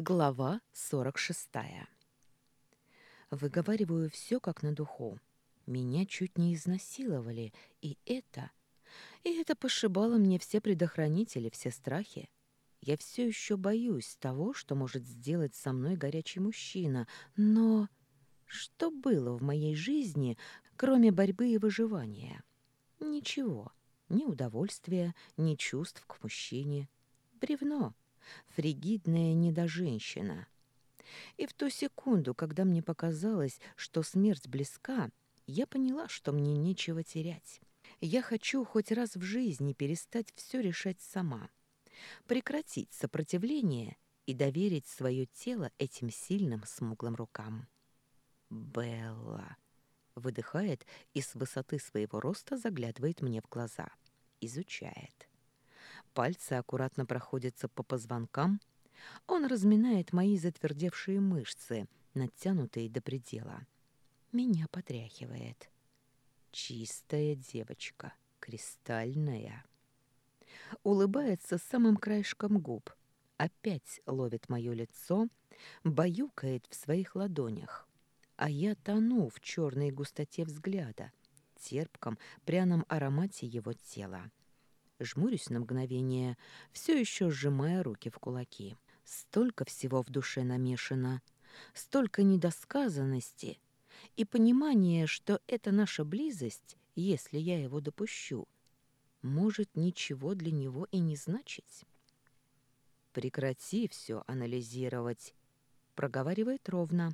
Глава 46. Выговариваю все как на духу. Меня чуть не изнасиловали, и это... И это пошибало мне все предохранители, все страхи. Я все еще боюсь того, что может сделать со мной горячий мужчина, но... Что было в моей жизни, кроме борьбы и выживания? Ничего. Ни удовольствия, ни чувств к мужчине. Бревно фригидная недоженщина. И в ту секунду, когда мне показалось, что смерть близка, я поняла, что мне нечего терять. Я хочу хоть раз в жизни перестать все решать сама, прекратить сопротивление и доверить свое тело этим сильным смуглым рукам. «Белла!» — выдыхает и с высоты своего роста заглядывает мне в глаза. Изучает. Пальцы аккуратно проходятся по позвонкам. Он разминает мои затвердевшие мышцы, натянутые до предела. Меня потряхивает. Чистая девочка, кристальная. Улыбается самым краешком губ. Опять ловит мое лицо, баюкает в своих ладонях. А я тону в черной густоте взгляда, терпком, пряном аромате его тела. Жмурюсь на мгновение, все еще сжимая руки в кулаки. Столько всего в душе намешано, столько недосказанности и понимание, что эта наша близость, если я его допущу, может ничего для него и не значить. «Прекрати все анализировать», — проговаривает ровно,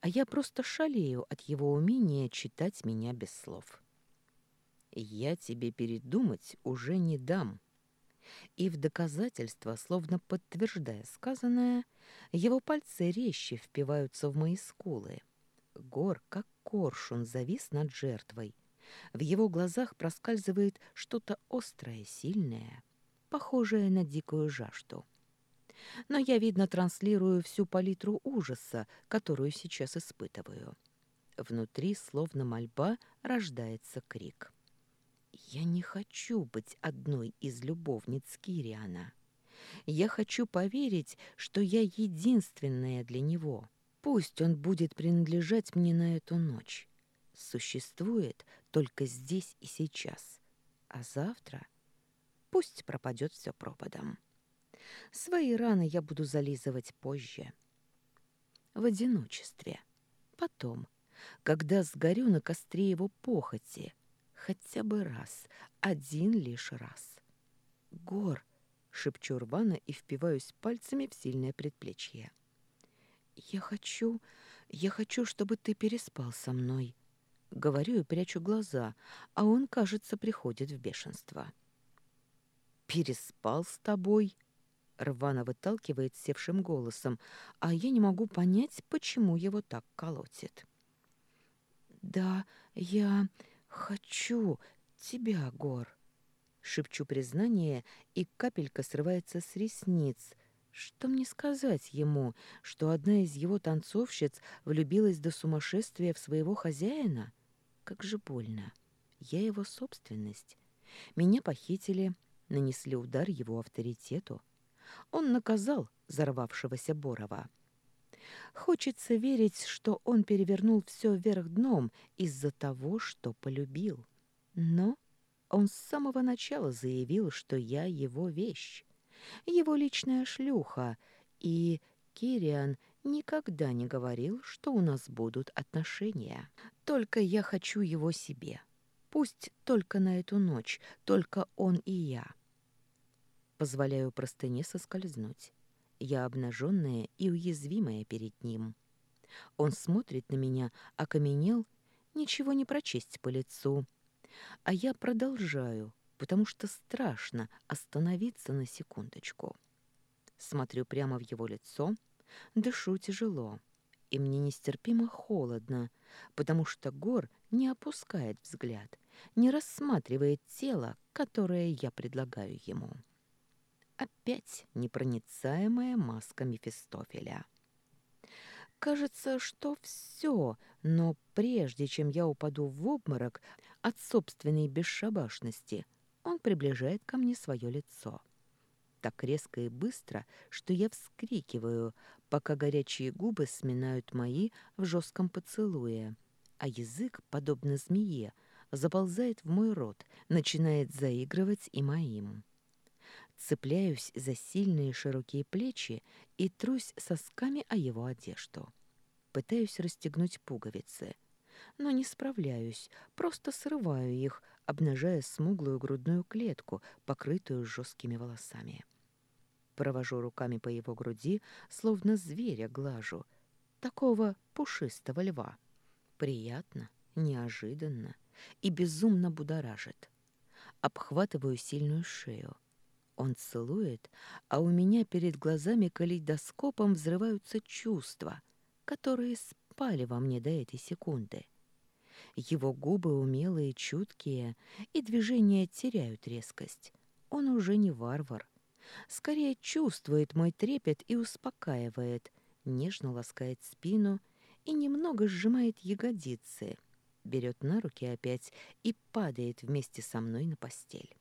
а я просто шалею от его умения читать меня без слов. Я тебе передумать уже не дам. И в доказательство, словно подтверждая сказанное, его пальцы резче впиваются в мои скулы. Гор, как коршун, завис над жертвой. В его глазах проскальзывает что-то острое, сильное, похожее на дикую жажду. Но я, видно, транслирую всю палитру ужаса, которую сейчас испытываю. Внутри, словно мольба, рождается крик — я не хочу быть одной из любовниц Кириана. Я хочу поверить, что я единственная для него. Пусть он будет принадлежать мне на эту ночь. Существует только здесь и сейчас. А завтра пусть пропадет все пропадом. Свои раны я буду зализывать позже. В одиночестве. Потом, когда сгорю на костре его похоти — Хотя бы раз, один лишь раз. «Гор!» — шепчу рвано и впиваюсь пальцами в сильное предплечье. «Я хочу... Я хочу, чтобы ты переспал со мной». Говорю и прячу глаза, а он, кажется, приходит в бешенство. «Переспал с тобой?» Рвано выталкивает севшим голосом, а я не могу понять, почему его так колотит. «Да, я... «Хочу тебя, Гор!» Шепчу признание, и капелька срывается с ресниц. Что мне сказать ему, что одна из его танцовщиц влюбилась до сумасшествия в своего хозяина? Как же больно. Я его собственность. Меня похитили, нанесли удар его авторитету. Он наказал взорвавшегося Борова. Хочется верить, что он перевернул все вверх дном из-за того, что полюбил. Но он с самого начала заявил, что я его вещь, его личная шлюха, и Кириан никогда не говорил, что у нас будут отношения. Только я хочу его себе. Пусть только на эту ночь, только он и я. Позволяю простыне соскользнуть. Я обнаженная и уязвимая перед ним. Он смотрит на меня, окаменел, ничего не прочесть по лицу. А я продолжаю, потому что страшно остановиться на секундочку. Смотрю прямо в его лицо, дышу тяжело, и мне нестерпимо холодно, потому что Гор не опускает взгляд, не рассматривает тело, которое я предлагаю ему. Опять непроницаемая маска Мефистофеля. Кажется, что все, но прежде чем я упаду в обморок от собственной бесшабашности, он приближает ко мне свое лицо. так резко и быстро, что я вскрикиваю, пока горячие губы сминают мои в жестком поцелуе, а язык, подобно змее, заползает в мой рот, начинает заигрывать и моим. Цепляюсь за сильные широкие плечи и трусь сосками о его одежду. Пытаюсь расстегнуть пуговицы, но не справляюсь, просто срываю их, обнажая смуглую грудную клетку, покрытую жесткими волосами. Провожу руками по его груди, словно зверя глажу, такого пушистого льва. Приятно, неожиданно и безумно будоражит. Обхватываю сильную шею. Он целует, а у меня перед глазами калейдоскопом взрываются чувства, которые спали во мне до этой секунды. Его губы умелые, чуткие, и движения теряют резкость. Он уже не варвар. Скорее чувствует мой трепет и успокаивает, нежно ласкает спину и немного сжимает ягодицы, берет на руки опять и падает вместе со мной на постель.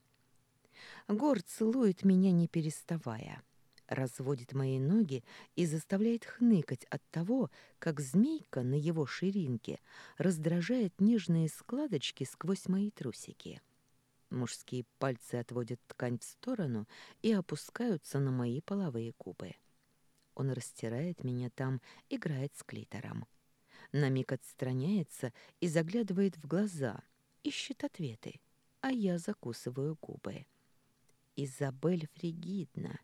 Гор целует меня не переставая, разводит мои ноги и заставляет хныкать от того, как змейка на его ширинке раздражает нежные складочки сквозь мои трусики. Мужские пальцы отводят ткань в сторону и опускаются на мои половые губы. Он растирает меня там, играет с клитором. На миг отстраняется и заглядывает в глаза, ищет ответы, а я закусываю губы. Изабель фригидна,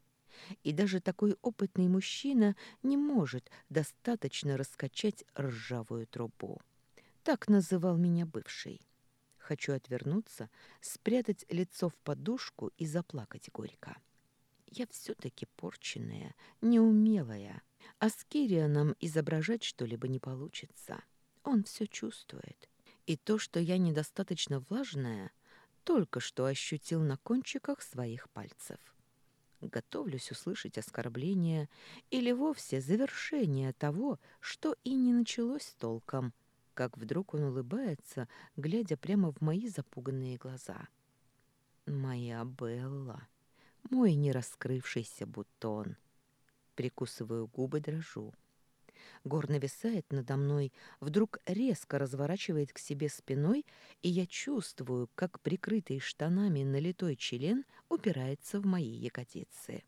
и даже такой опытный мужчина не может достаточно раскачать ржавую трубу. Так называл меня бывший. Хочу отвернуться, спрятать лицо в подушку и заплакать горько. Я все-таки порченная, неумелая, а с Кирианом изображать что-либо не получится. Он все чувствует. И то, что я недостаточно влажная, только что ощутил на кончиках своих пальцев. Готовлюсь услышать оскорбление или вовсе завершение того, что и не началось толком — как вдруг он улыбается, глядя прямо в мои запуганные глаза. «Моя Белла, мой нераскрывшийся бутон». Прикусываю губы, дрожу. Гор нависает надо мной, вдруг резко разворачивает к себе спиной, и я чувствую, как прикрытый штанами налитой член упирается в мои ягодицы.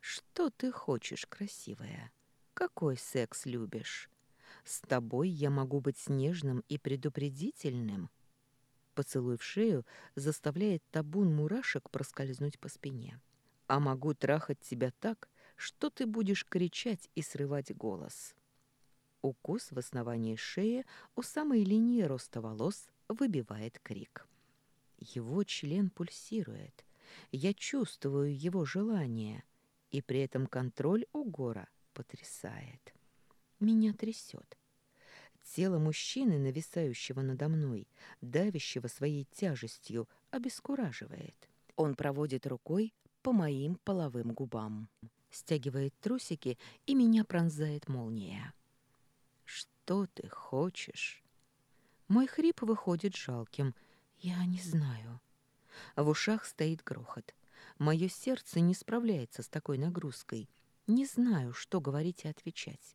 «Что ты хочешь, красивая? Какой секс любишь?» С тобой я могу быть нежным и предупредительным. Поцелуй в шею заставляет табун мурашек проскользнуть по спине. А могу трахать тебя так, что ты будешь кричать и срывать голос. Укус в основании шеи у самой линии роста волос выбивает крик. Его член пульсирует. Я чувствую его желание, и при этом контроль у гора потрясает. Меня трясет. Тело мужчины, нависающего надо мной, давящего своей тяжестью, обескураживает. Он проводит рукой по моим половым губам, стягивает трусики, и меня пронзает молния. «Что ты хочешь?» Мой хрип выходит жалким. Я не знаю. В ушах стоит грохот. Мое сердце не справляется с такой нагрузкой. Не знаю, что говорить и отвечать.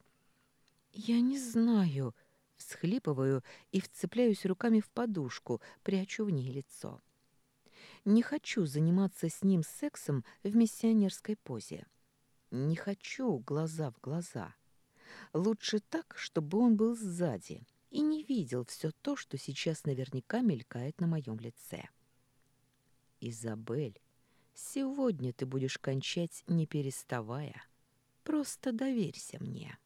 «Я не знаю», — всхлипываю и вцепляюсь руками в подушку, прячу в ней лицо. Не хочу заниматься с ним сексом в миссионерской позе. Не хочу глаза в глаза. Лучше так, чтобы он был сзади и не видел все то, что сейчас наверняка мелькает на моем лице. «Изабель, сегодня ты будешь кончать, не переставая. Просто доверься мне».